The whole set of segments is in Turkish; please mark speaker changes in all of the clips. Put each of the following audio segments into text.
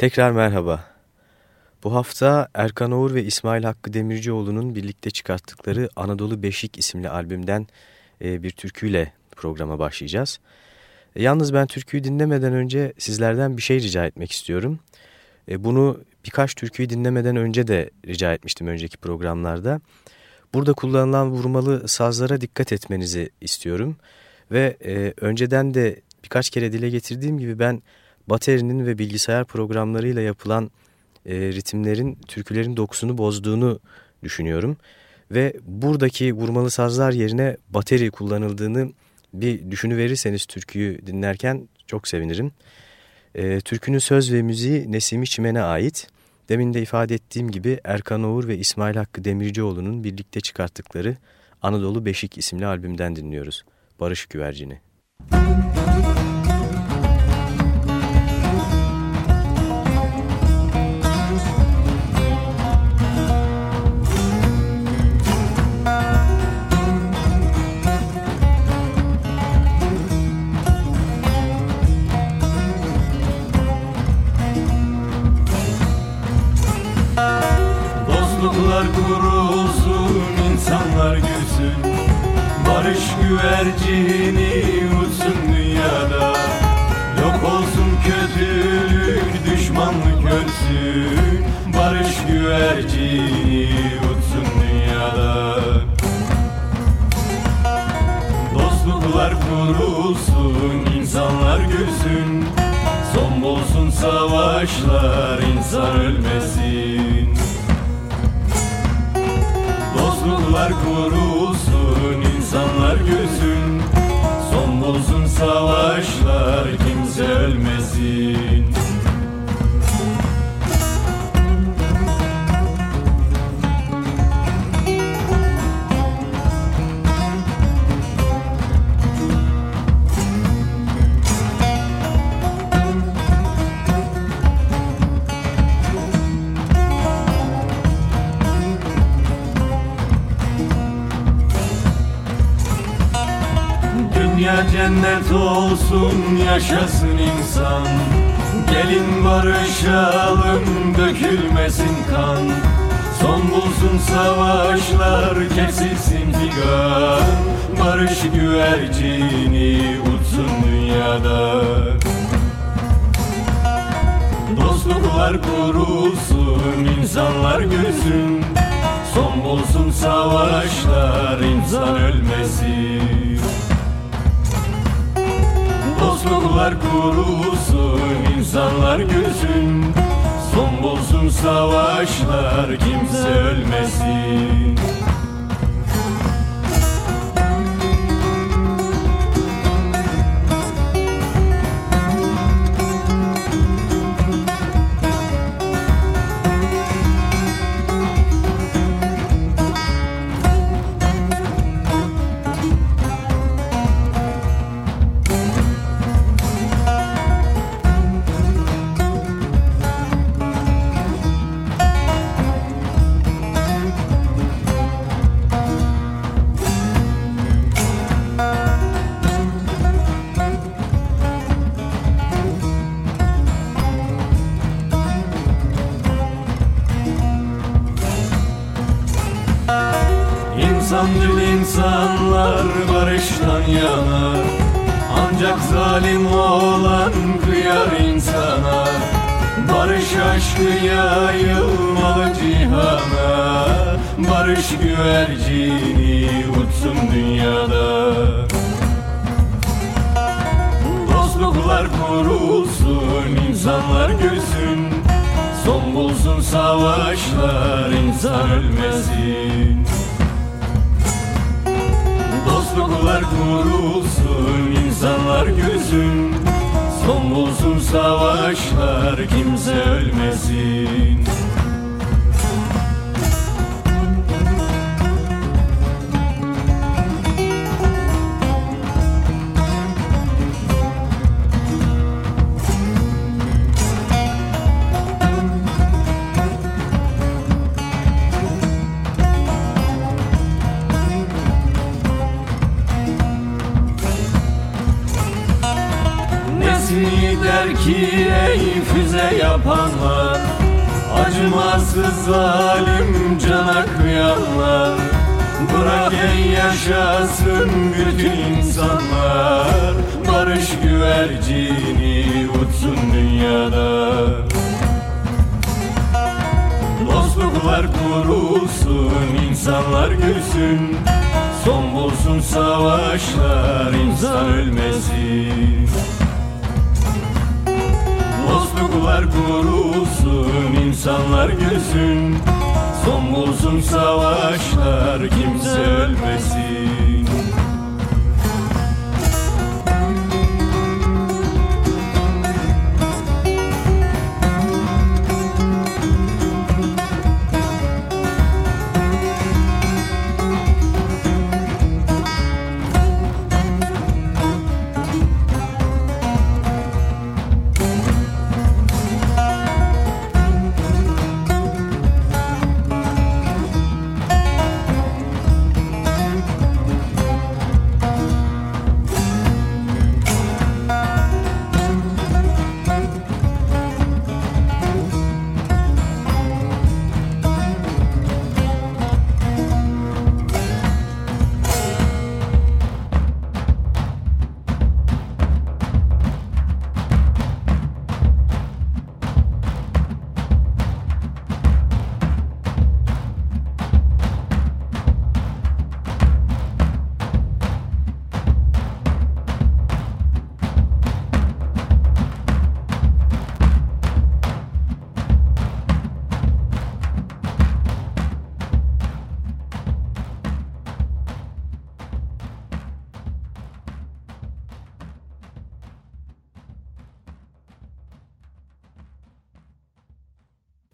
Speaker 1: Tekrar merhaba. Bu hafta Erkan Oğur ve İsmail Hakkı Demircioğlu'nun birlikte çıkarttıkları Anadolu Beşik isimli albümden e, bir türküyle programa başlayacağız. E, yalnız ben türküyü dinlemeden önce sizlerden bir şey rica etmek istiyorum. E, bunu birkaç türküyü dinlemeden önce de rica etmiştim önceki programlarda. Burada kullanılan vurmalı sazlara dikkat etmenizi istiyorum. Ve önceden de birkaç kere dile getirdiğim gibi ben baterinin ve bilgisayar programlarıyla yapılan e, ritimlerin türkülerin dokusunu bozduğunu düşünüyorum. Ve buradaki vurmalı sazlar yerine bateri kullanıldığını bir düşünüverirseniz türküyü dinlerken çok sevinirim. E, türkünün söz ve müziği Nesimi Çimen'e ait. Demin de ifade ettiğim gibi Erkan Oğur ve İsmail Hakkı Demircioğlu'nun birlikte çıkarttıkları Anadolu Beşik isimli albümden dinliyoruz. Barış Güvercini. Müzik
Speaker 2: güvercini uçsun dünyada. Yok olsun kötülük, düşmanlık ölsün Barış güvercini uçsun dünyada. Dostluklar kurulsun, insanlar gülsün. Son bulsun savaşlar, insan ölmesin. Dostluklar kurulsun, gülsün Son bulsun savaşlar kimse ölmesin olsun yaşasın insan. Gelin barışalım dökülmesin kan. Son bulsun savaşlar kesilsin figan. Barış güvercini uçsun dünyada. Dostluklar kurulsun insanlar gülsün. Son bulsun savaşlar insan ölmesin Dostluklar kurusun, insanlar gülsün. Son bulsun savaşlar, kimse ölmesin Türkiye'yi füze yapanlar Acımasız zalim cana kıyanlar Bırak ey yaşasın bütün insanlar Barış güvercini uçsun dünyada. Dostluklar kurulsun, insanlar gülsün Son bulsun savaşlar, insan ölmesin Dostluklar kurulsun, insanlar gülsün. Son bulsun savaşlar, kimse ölmesin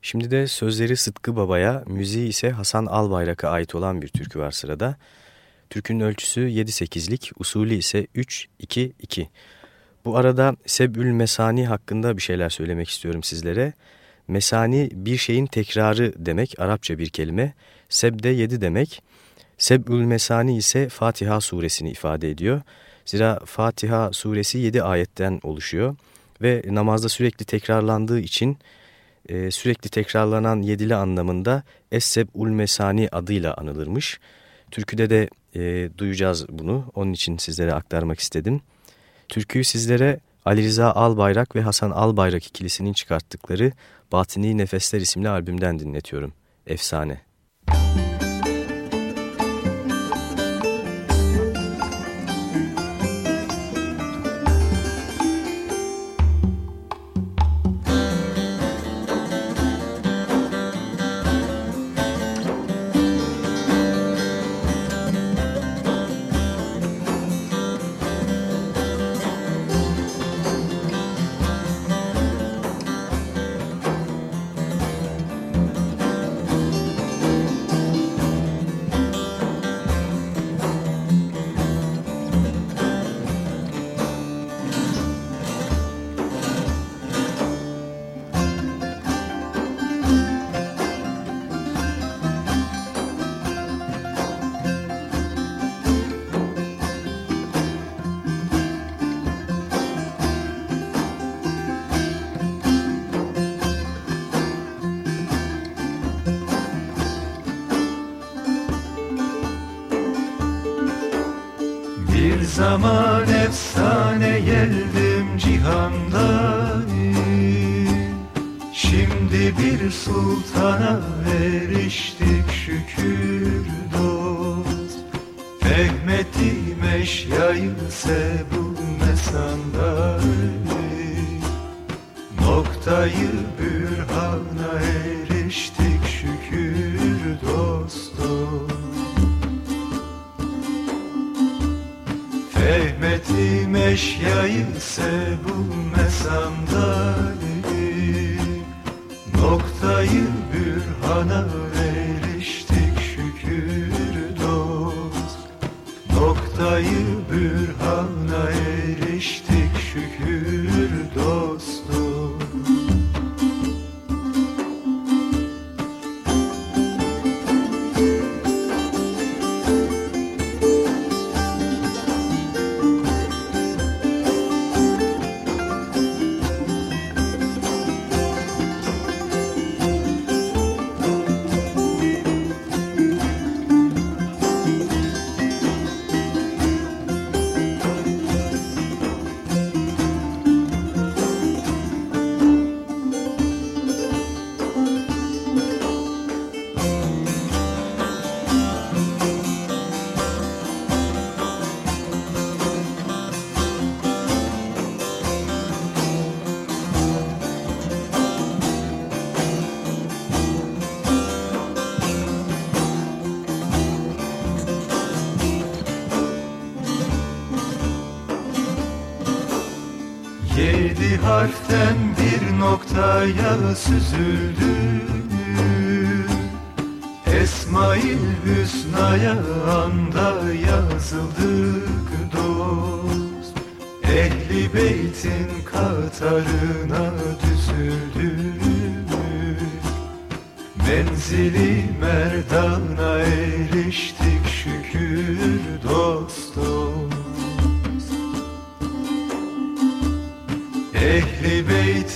Speaker 1: Şimdi de sözleri Sıtkı Baba'ya, müziği ise Hasan Albayrak'a ait olan bir türkü var sırada. Türkünün ölçüsü 7-8'lik, usulü ise 3-2-2. Bu arada Sebül Mesani hakkında bir şeyler söylemek istiyorum sizlere. Mesani bir şeyin tekrarı demek, Arapça bir kelime. Seb de 7 demek. Sebül Mesani ise Fatiha suresini ifade ediyor. Zira Fatiha suresi 7 ayetten oluşuyor ve namazda sürekli tekrarlandığı için e, sürekli tekrarlanan yedili anlamında Esseb ul Mesani adıyla anılırmış. Türküde de e, duyacağız bunu. Onun için sizlere aktarmak istedim. Türküyü sizlere Ali Rıza Albayrak ve Hasan Albayrak ikilisinin çıkarttıkları Batini Nefesler isimli albümden dinletiyorum. Efsane.
Speaker 3: Zaman efsane geldim cihanda. Şimdi bir sultana Noktayı bürhana eriştik noktaya süzüldü Esmail Hüsna'ya anda yazıldık dost. Ehli beytin katarına düzüldük Menzili merdana eriştik şükür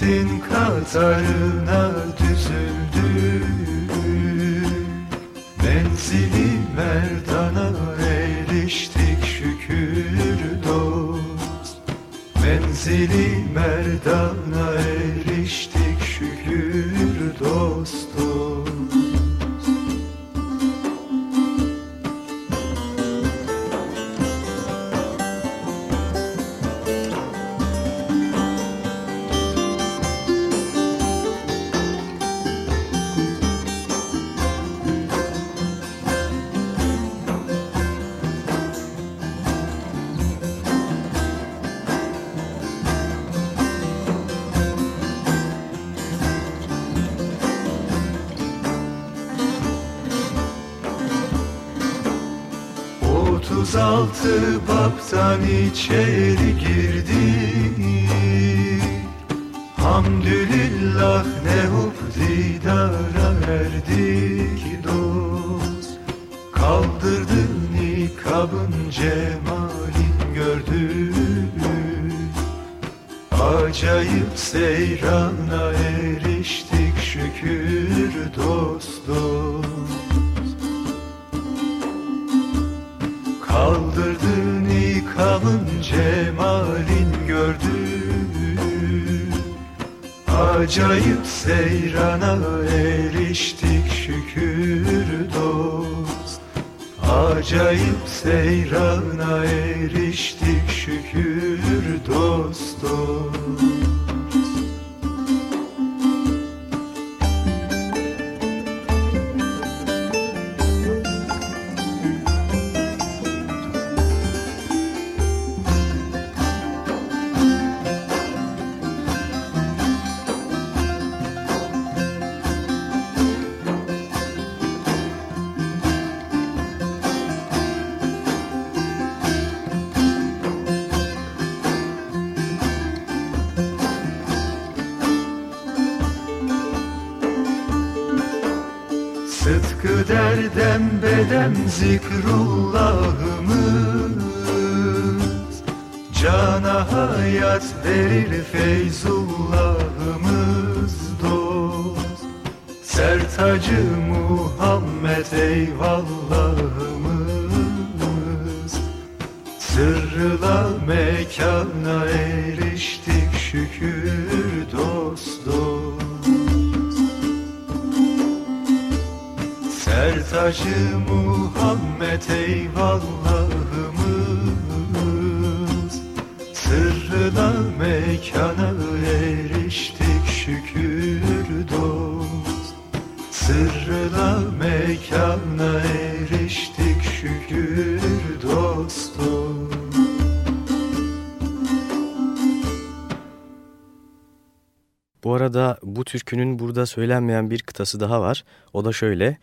Speaker 3: Ehli beytin katarına düzüldük Menzili merdana eriştik şükür dost. Menzili merdana eriştik şükür dost içeri Acayip seyrana eriştik şükür dost. Acayip seyrana eriştik şükür dost dost zikrullahımız Cana hayat verir feyzullahımız dost. Sertacı Muhammed eyvallahımız. Sırrıla mekana eriştik şükür dost dost. Sertacı Muhammed eyvallahımız Sırrına mekana eriştik şükür dost Sırrına mekana eriştik şükür dost dost
Speaker 1: Bu arada bu türkünün burada söylenmeyen bir kıtası daha var. O da şöyle.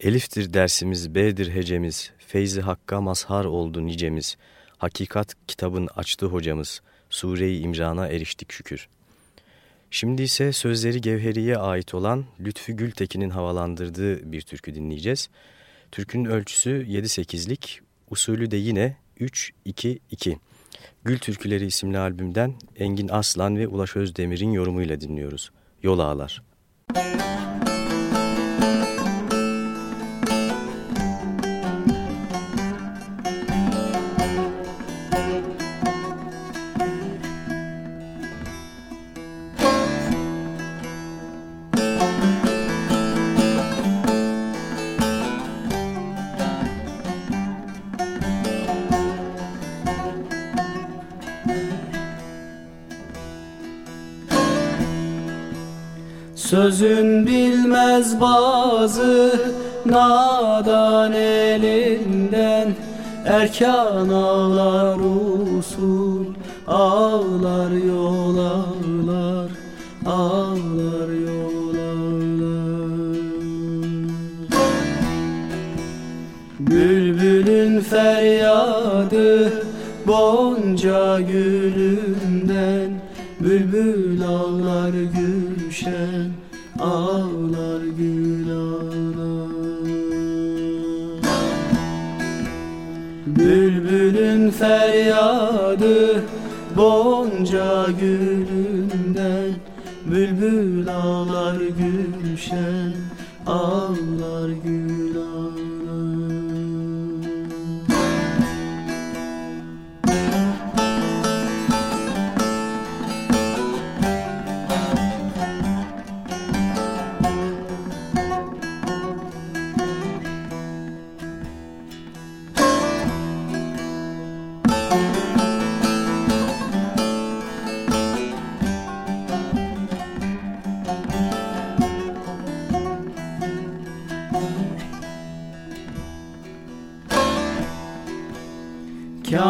Speaker 1: Eliftir dersimiz, B'dir hecemiz, Feyzi Hakk'a mazhar oldu nicemiz, Hakikat kitabın açtı hocamız, Sure-i İmran'a eriştik şükür. Şimdi ise sözleri Gevheri'ye ait olan Lütfü Gültekin'in havalandırdığı bir türkü dinleyeceğiz. Türkünün ölçüsü 7-8'lik, usulü de yine 3-2-2. Gül Türküleri isimli albümden Engin Aslan ve Ulaş Özdemir'in yorumuyla dinliyoruz. Yol Ağlar. Müzik
Speaker 4: Sözün bilmez bazı nadan elinden. Erkan ağlar usul Ağlar yol ağlar Ağlar yol ağlar. Bülbülün feryadı Bonca gülünden. Bülbül ağlar gülşen Ağlar gül Bülbülün feryadı Bonca gülünden. Bülbül ağlar gülşen Ağlar gül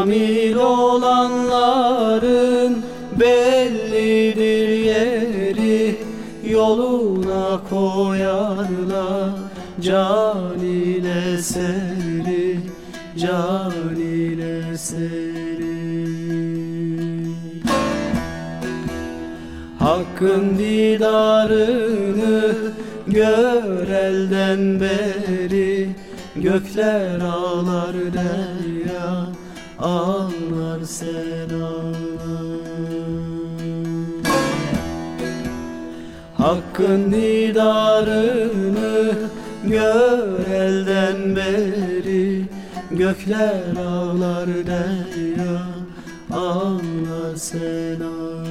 Speaker 4: Kamil olanların bellidir yeri Yoluna koyarlar can ile seri Can ile seri. Hakkın didarını gör elden beri Gökler ağlar derya ağlar sen Hakkın didarını gör elden beri Gökler ağlar derya ağlar sen ağlar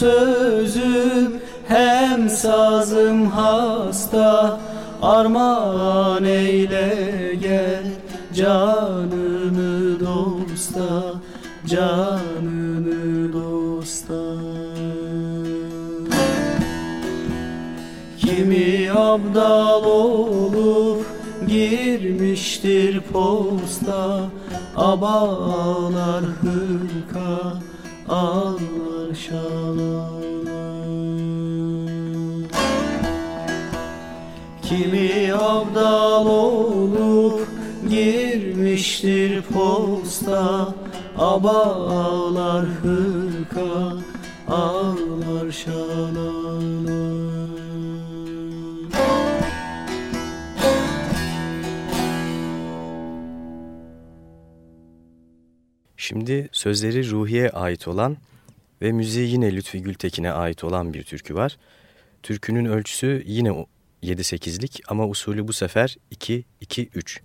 Speaker 4: sözüm hem sazım hasta. Armağan eyle gel canını dosta Canını dosta. Kimi abdal olup girmiştir posta. Abalar hırka ağlar şalar Kimi abdal olup girmiştir posta. Aba ağlar hırka ağlar şalar
Speaker 1: Şimdi sözleri Ruhi'ye ait olan ve müziği yine Lütfi Gültekin'e ait olan bir türkü var. Türkünün ölçüsü yine 7-8'lik ama usulü bu sefer 2-2-3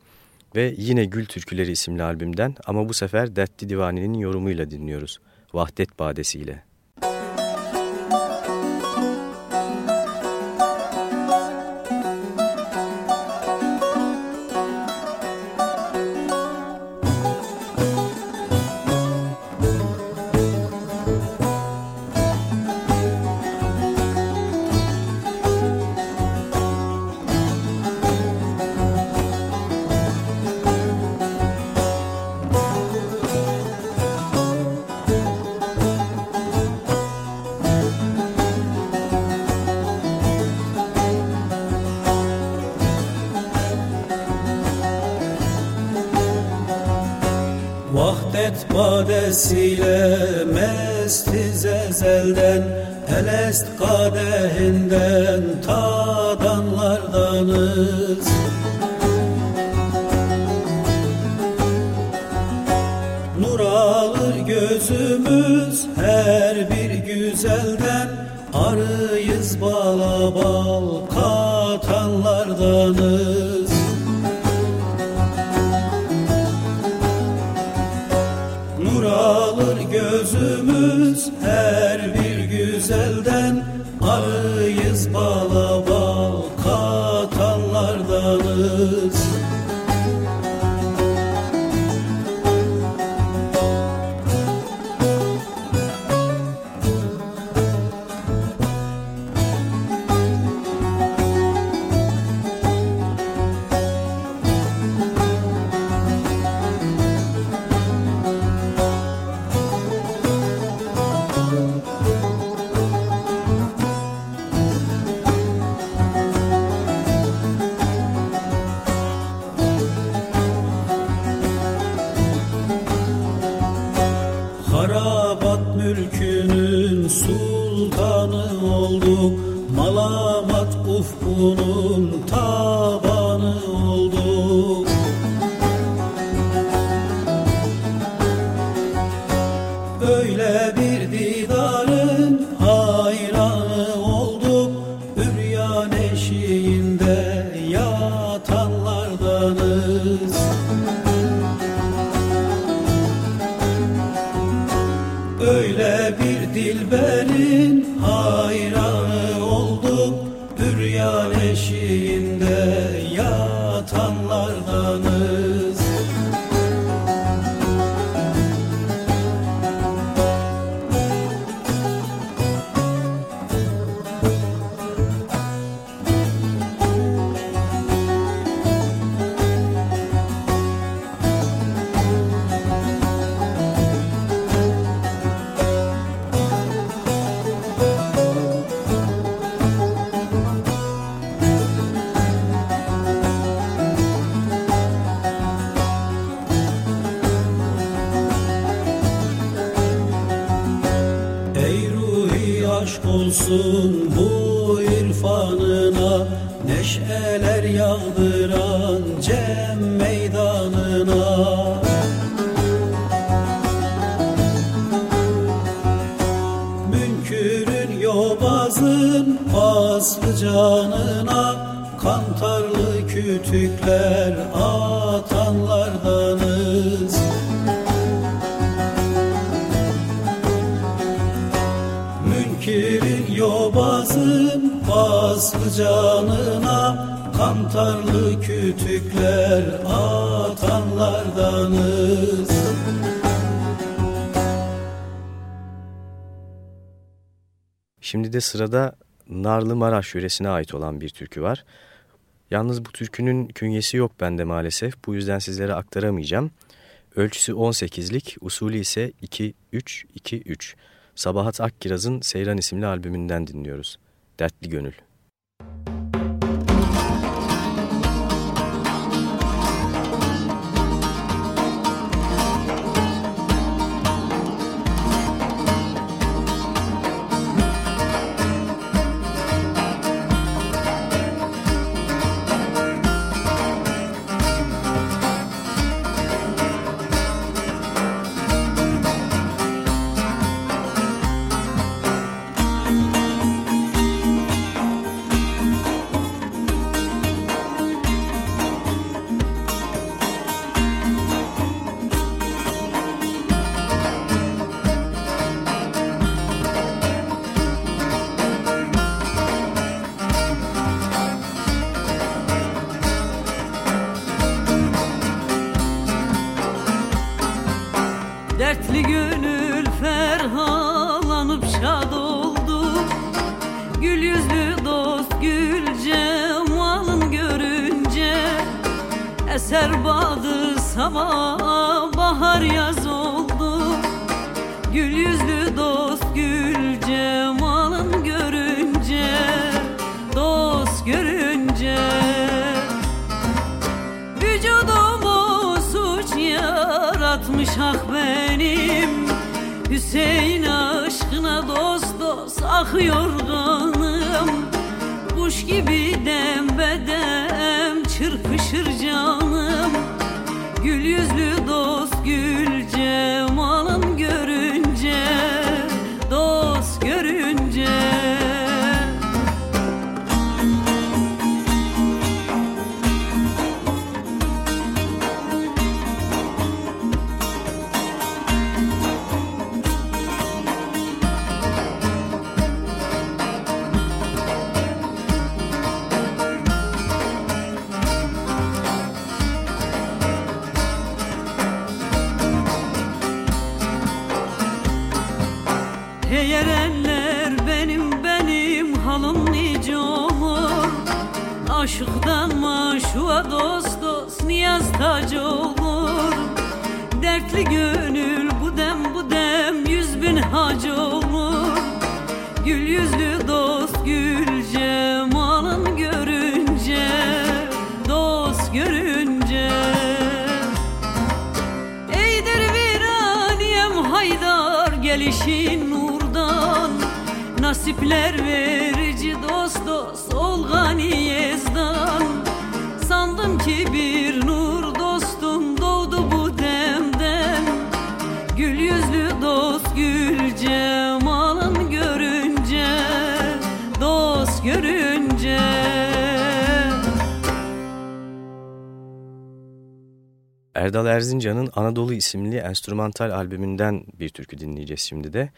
Speaker 1: ve yine Gül Türküleri isimli albümden ama bu sefer Dertli Divani'nin yorumuyla dinliyoruz. Vahdet Badesi ile.
Speaker 4: Bala bal
Speaker 5: de sırada Narlı Maraş yöresine ait olan bir türkü var. Yalnız bu türkünün künyesi yok bende maalesef. Bu yüzden sizlere aktaramayacağım. Ölçüsü 18'lik, usulü ise 2-3-2-3. Sabahat Akkiraz'ın Seyran isimli albümünden dinliyoruz. Dertli Gönül. Kuş gibi dem bedem çırpışır canım. Gül yüzlü dost gül maşuğa dost dost niyaz tacı olur. Dertli gönül bu dem bu dem yüz bin hacı olur. Gül yüzlü dost gül cemalın görünce Dost görünce. Eydir viraniyem haydar gelişin nurdan Nasipler verici
Speaker 1: Erdal Erzincan'ın Anadolu isimli enstrümantal albümünden bir türkü dinleyeceğiz şimdi de.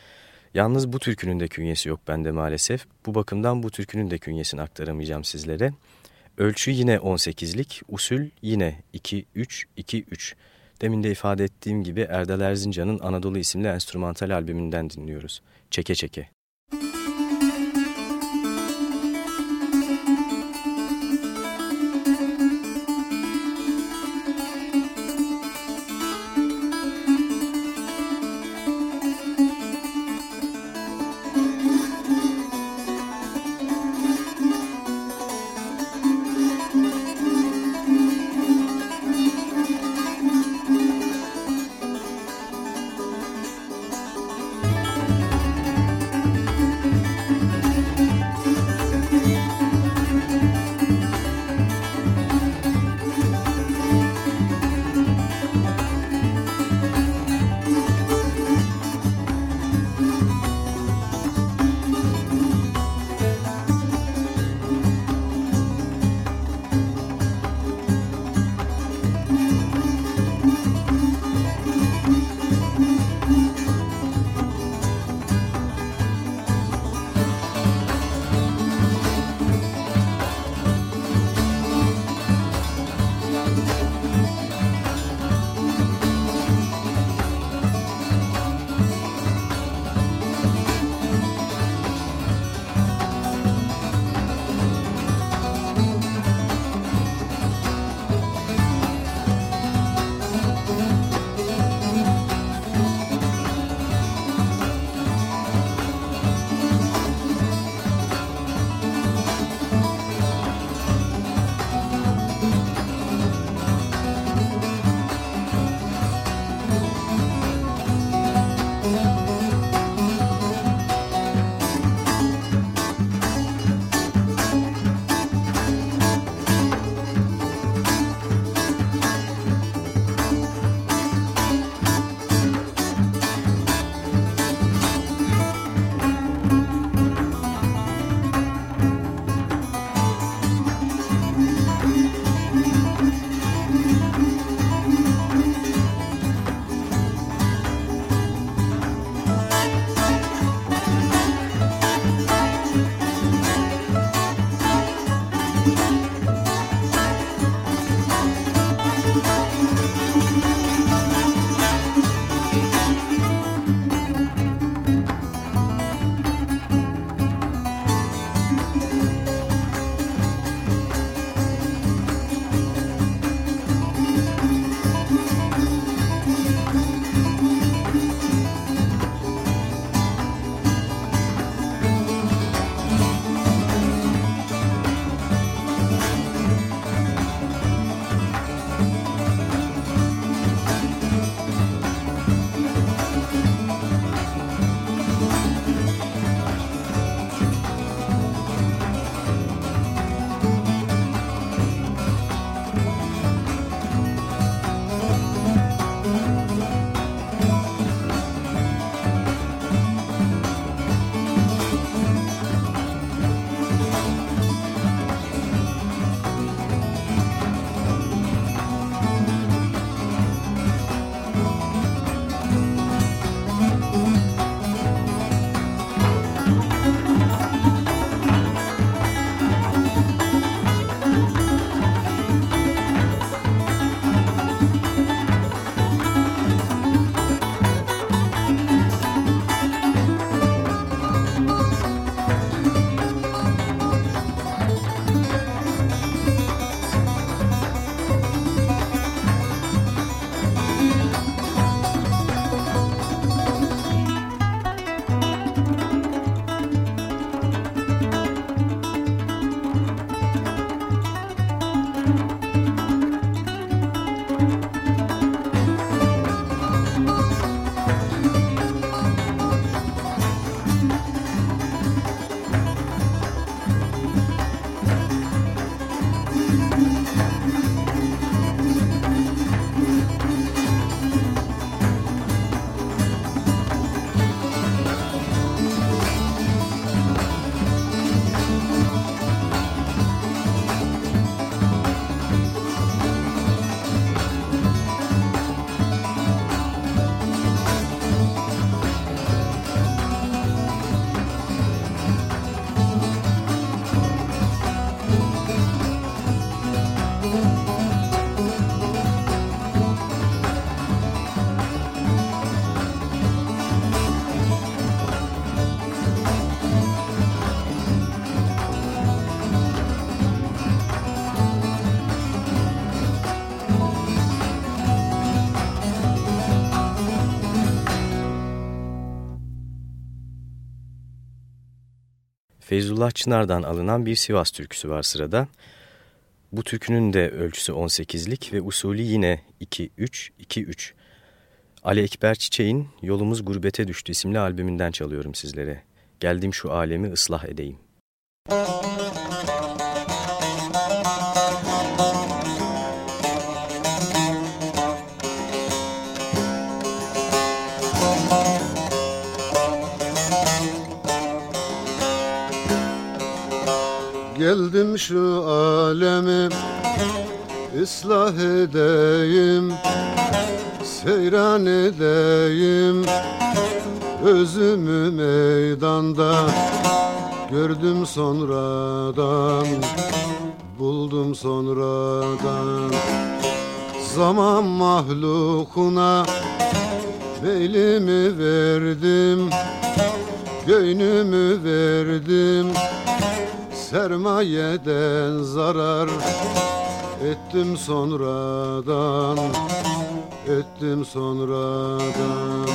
Speaker 1: Yalnız bu türkünün de künyesi yok bende maalesef. Bu bakımdan bu türkünün de künyesini aktaramayacağım sizlere. Ölçü yine 18'lik, usul yine 2-3-2-3. Demin de ifade ettiğim gibi Erdal Erzincan'ın Anadolu isimli enstrümantal albümünden dinliyoruz. Çeke çeke. Feyzullah Çınar'dan alınan bir Sivas türküsü var sırada. Bu türkünün de ölçüsü 18'lik ve usulü yine 2-3-2-3. Ali Ekber Çiçek'in Yolumuz Gurbete Düştü isimli albümünden çalıyorum sizlere. Geldim şu alemi ıslah edeyim. Müzik
Speaker 6: Geldim şu alemi ıslah edeyim Seyran edeyim. Özümü meydanda Gördüm sonradan Buldum sonradan. Zaman mahlukuna Beylimi verdim Göynümü verdim sermayeden zarar ettim sonradan ettim sonradan.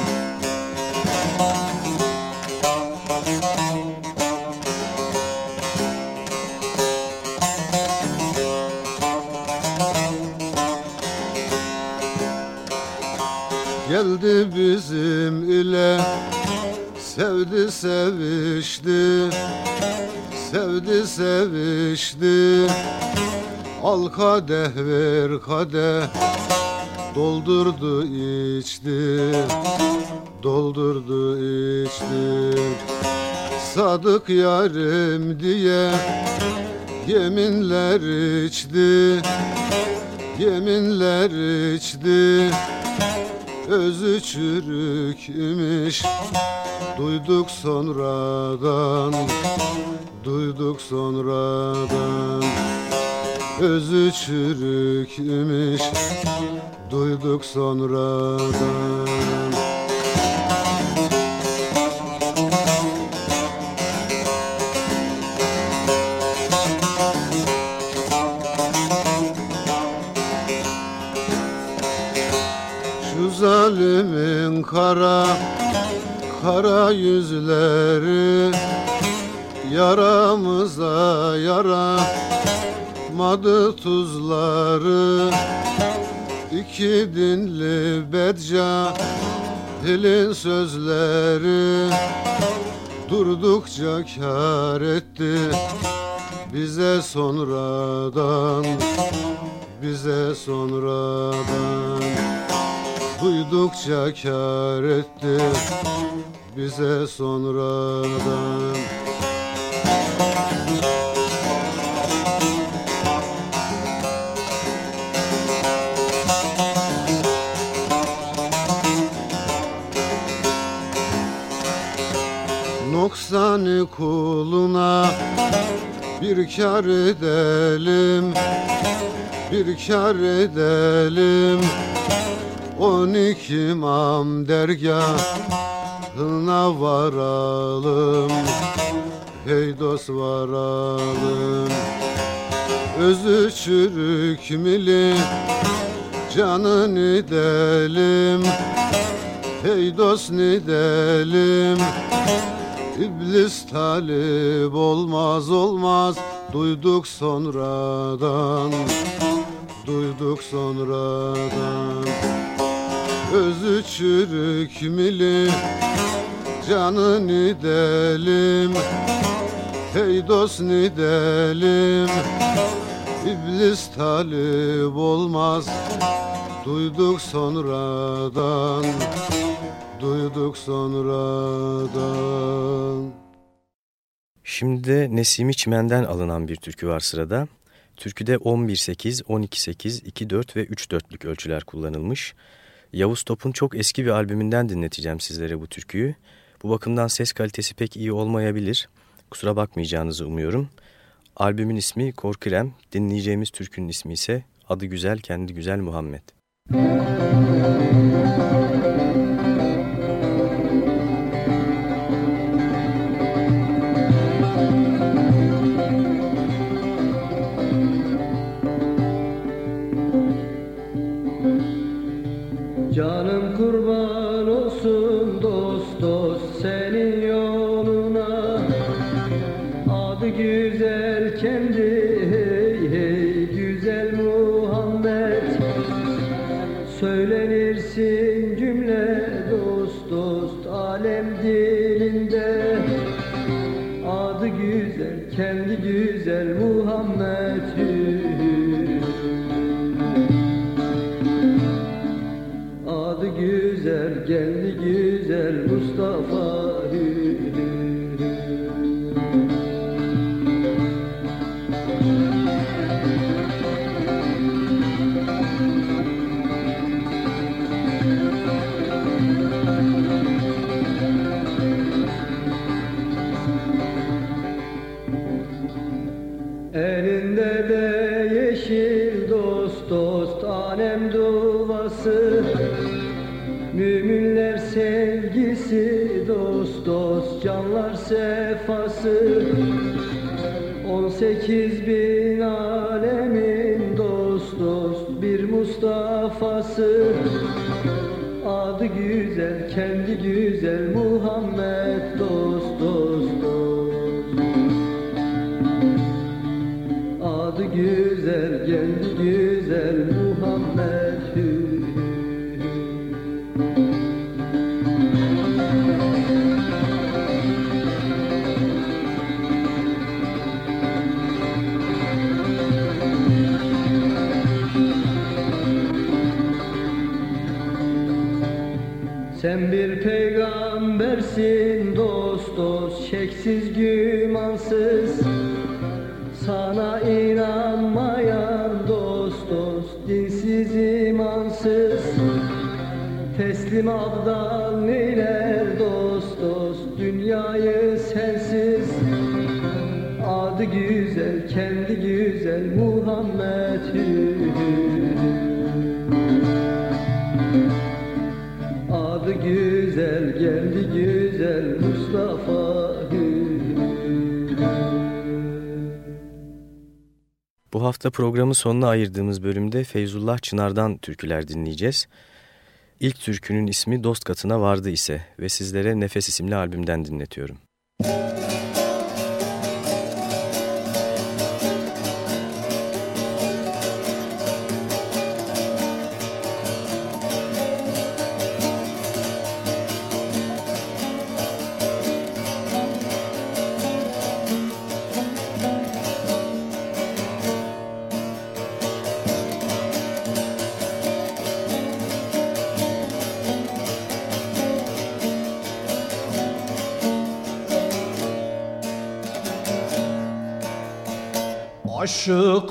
Speaker 6: Geldi bizim ile sevdi sevişti sevdi sevişti. Al kadeh ver kadeh. Doldurdu içti. Doldurdu içti. Sadık yarim diye Yeminler içti. Yeminler içti Özü çürük imiş Duyduk sonradan duyduk sonradan. Özü çürük imiş duyduk sonradan kara kara yüzleri. Yaramıza yara madı tuzları. İki dinli bedca dilin sözleri. Durdukça kar etti bize sonradan Duydukça kar etti bize sonradan. Noksanı kuluna bir kar edelim Bir kar edelim On iki imam dergahına varalım. Hey dost varalım. Özü çürük mili Canın idelim Hey dost nidelim İblis talip olmaz olmaz. Duyduk sonradan Duyduk sonradan Özü çürük mili Canın idelim Hey dost nidelim İblis talip olmaz Duyduk sonradan Duyduk sonradan
Speaker 1: Şimdi de Nesimi Çimen'den alınan bir türkü var sırada. Türküde 11-8, 12-8, 2-4 ve 3-4'lük ölçüler kullanılmış. Yavuz Top'un çok eski bir albümünden dinleteceğim sizlere bu türküyü. Bu bakımdan ses kalitesi pek iyi olmayabilir. Kusura bakmayacağınızı umuyorum. Albümün ismi Korkirem, dinleyeceğimiz türkünün ismi ise Adı Güzel Kendi Güzel Muhammed. Müzik
Speaker 7: sefası. On sekiz bin alemin dost dost bir Mustafa'sı. Adı güzel kendi güzel Muhammed dost dost güzel Muhammed'ü Adı güzel geldi güzel Mustafa
Speaker 1: Bu hafta programı sonuna ayırdığımız bölümde Feyzullah Çınar'dan türküler dinleyeceğiz. İlk türkünün ismi Dost Katına Vardı ise ve sizlere Nefes isimli albümden dinletiyorum.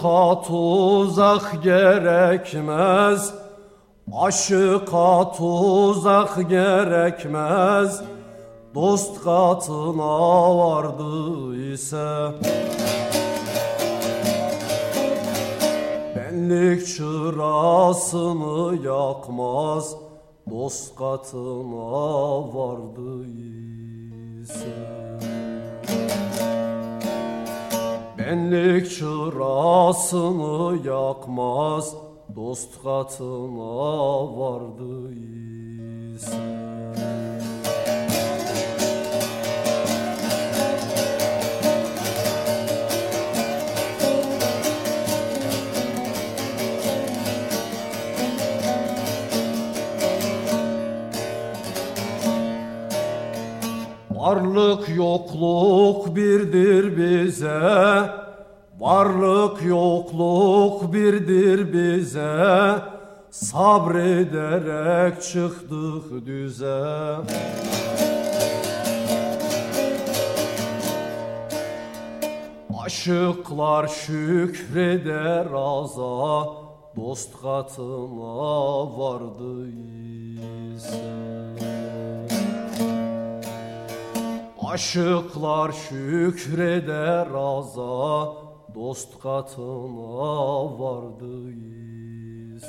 Speaker 8: Aşıka tuzak gerekmez. Aşıka tuzak gerekmez. Dost katına vardı ise. Benlik çırasını yakmaz. Dost katına vardı ise Benlik çırasını yakmaz Dost katına vardı ise Varlık yokluk birdir bize. Varlık yokluk birdir bize. Sabrederek çıktık düze. Aşıklar şükreder aza. Dost katına vardı ise Aşıklar şükreder aza dost katına vardıyız.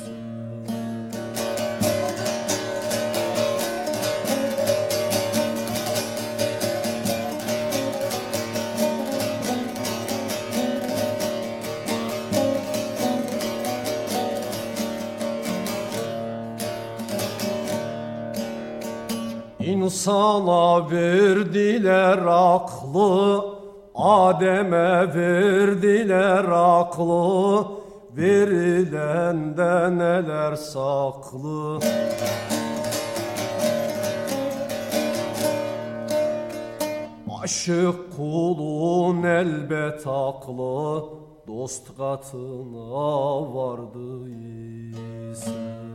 Speaker 8: İnsana verdiler aklı Adem'e verdiler aklı Verilende neler saklı. Aşık kulun elbet aklı Dost katına vardı ise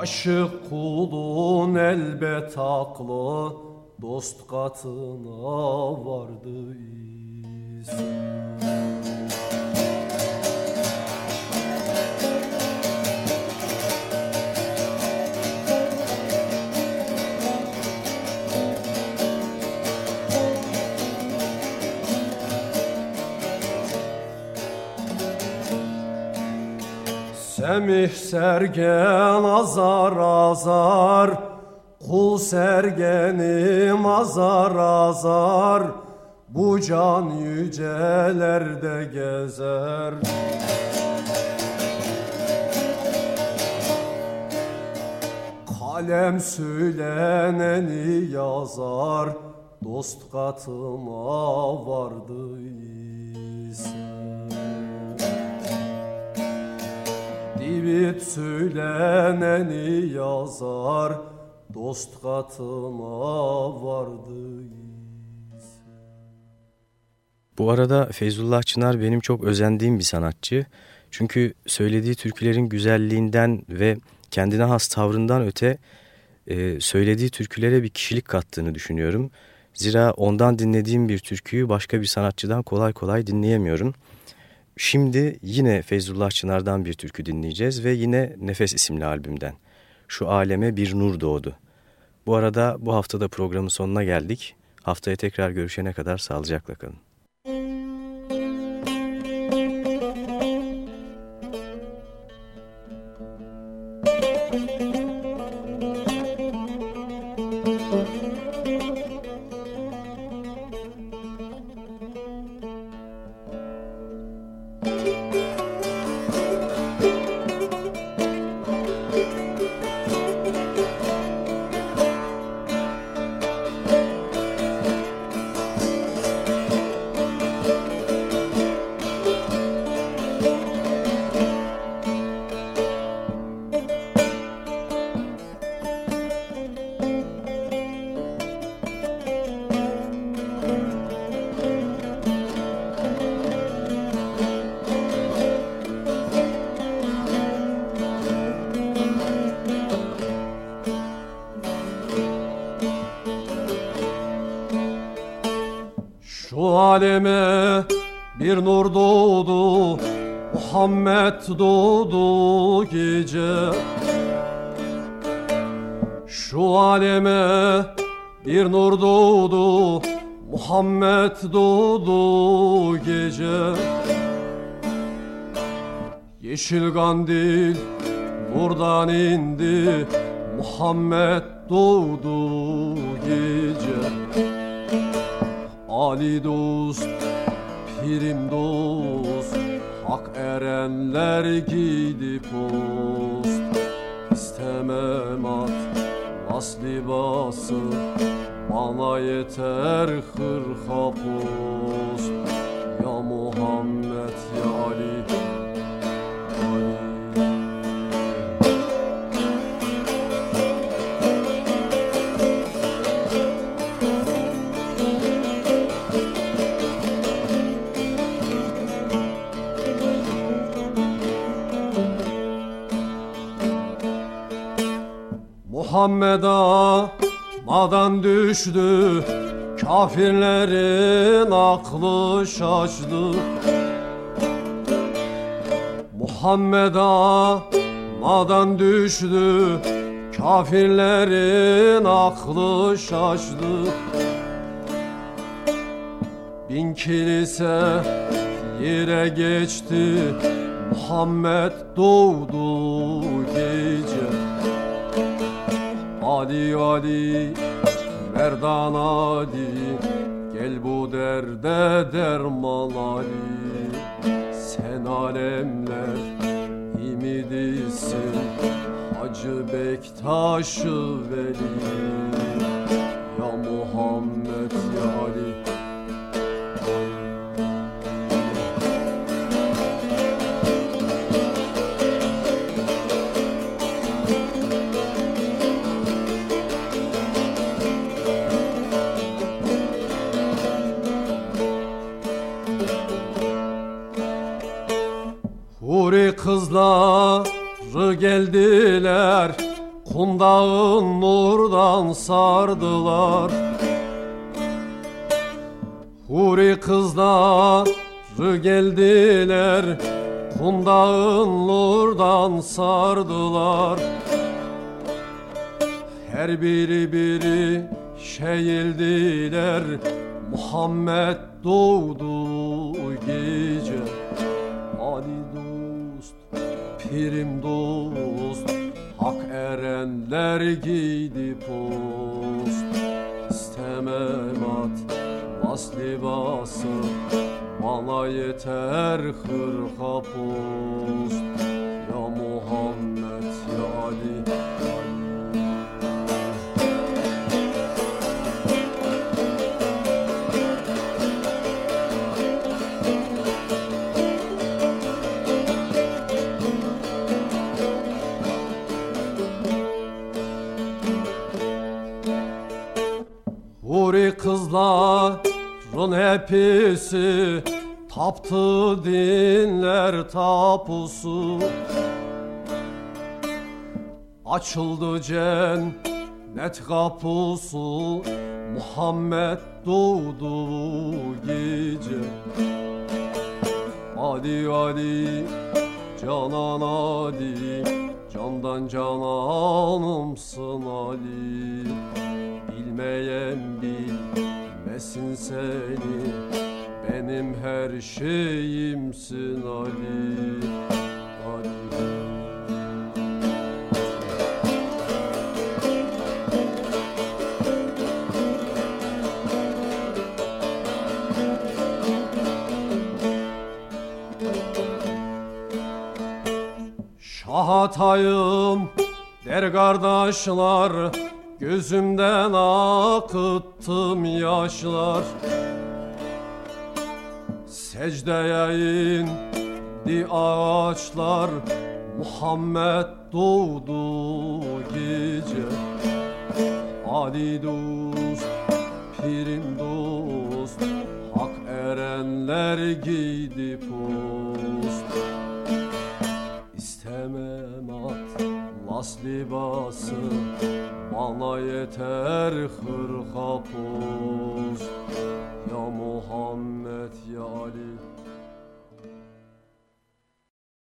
Speaker 8: Aşık kulun elbet aklı Dost katına vardı ise Semih sergen azar azar. Kul sergenim azar azar. Bu can yücelerde gezer. Kalem söyleneni yazar. Dost katıma vardı Divit söyleneni yazar Dost katına vardı
Speaker 1: Bu arada Feyzullah Çınar benim çok özendiğim bir sanatçı. Çünkü söylediği türkülerin güzelliğinden ve kendine has tavrından öte e, söylediği türkülere bir kişilik kattığını düşünüyorum. Zira ondan dinlediğim bir türküyü başka bir sanatçıdan kolay kolay dinleyemiyorum. Şimdi yine Feyzullah Çınar'dan bir türkü dinleyeceğiz ve yine Nefes isimli albümden. Şu aleme bir nur doğdu. Bu arada bu haftada programın sonuna geldik. Haftaya tekrar görüşene kadar sağlıcakla kalın.
Speaker 8: Yeşil kandil buradan indi. Muhammed doğdu gece. Ali dost, pirim dost. Hak erenler gidip post. İstemem at las libası Bana yeter hırka post Muhammed'a madan düştü Kafirlerin aklı şaştı. Muhammed'a madan düştü Kafirlerin aklı şaştı. Bin kilise yere geçti Muhammed doğdu gece Ali Ali Merdan Ali Gel bu derde derman Ali Sen alemler imidisin Hacı Bektaş'ı veli Her biri biri şeyildiler Muhammed doğdu gece. Ali dost, pirim dost. Hak erenler giydi post. İstemem at bas libası Bana yeter hırka post Huri kızların hepsi Taptı dinler tapusu. Açıldı cennet kapısı Muhammed doğdu gece. Ali Ali Canan Ali Candan cananımsın Ali Bilmeyen bilmesin seni Benim her şeyimsin Ali. Ali. Şahatayım der kardeşler Gözümden akıttım yaşlar. Secdeye indi ağaçlar. Muhammed doğdu gece. Ali dost, pirim dost. Hak erenler giydi post atlas libası Bana yeter hırka post Ya Muhammed ya Ali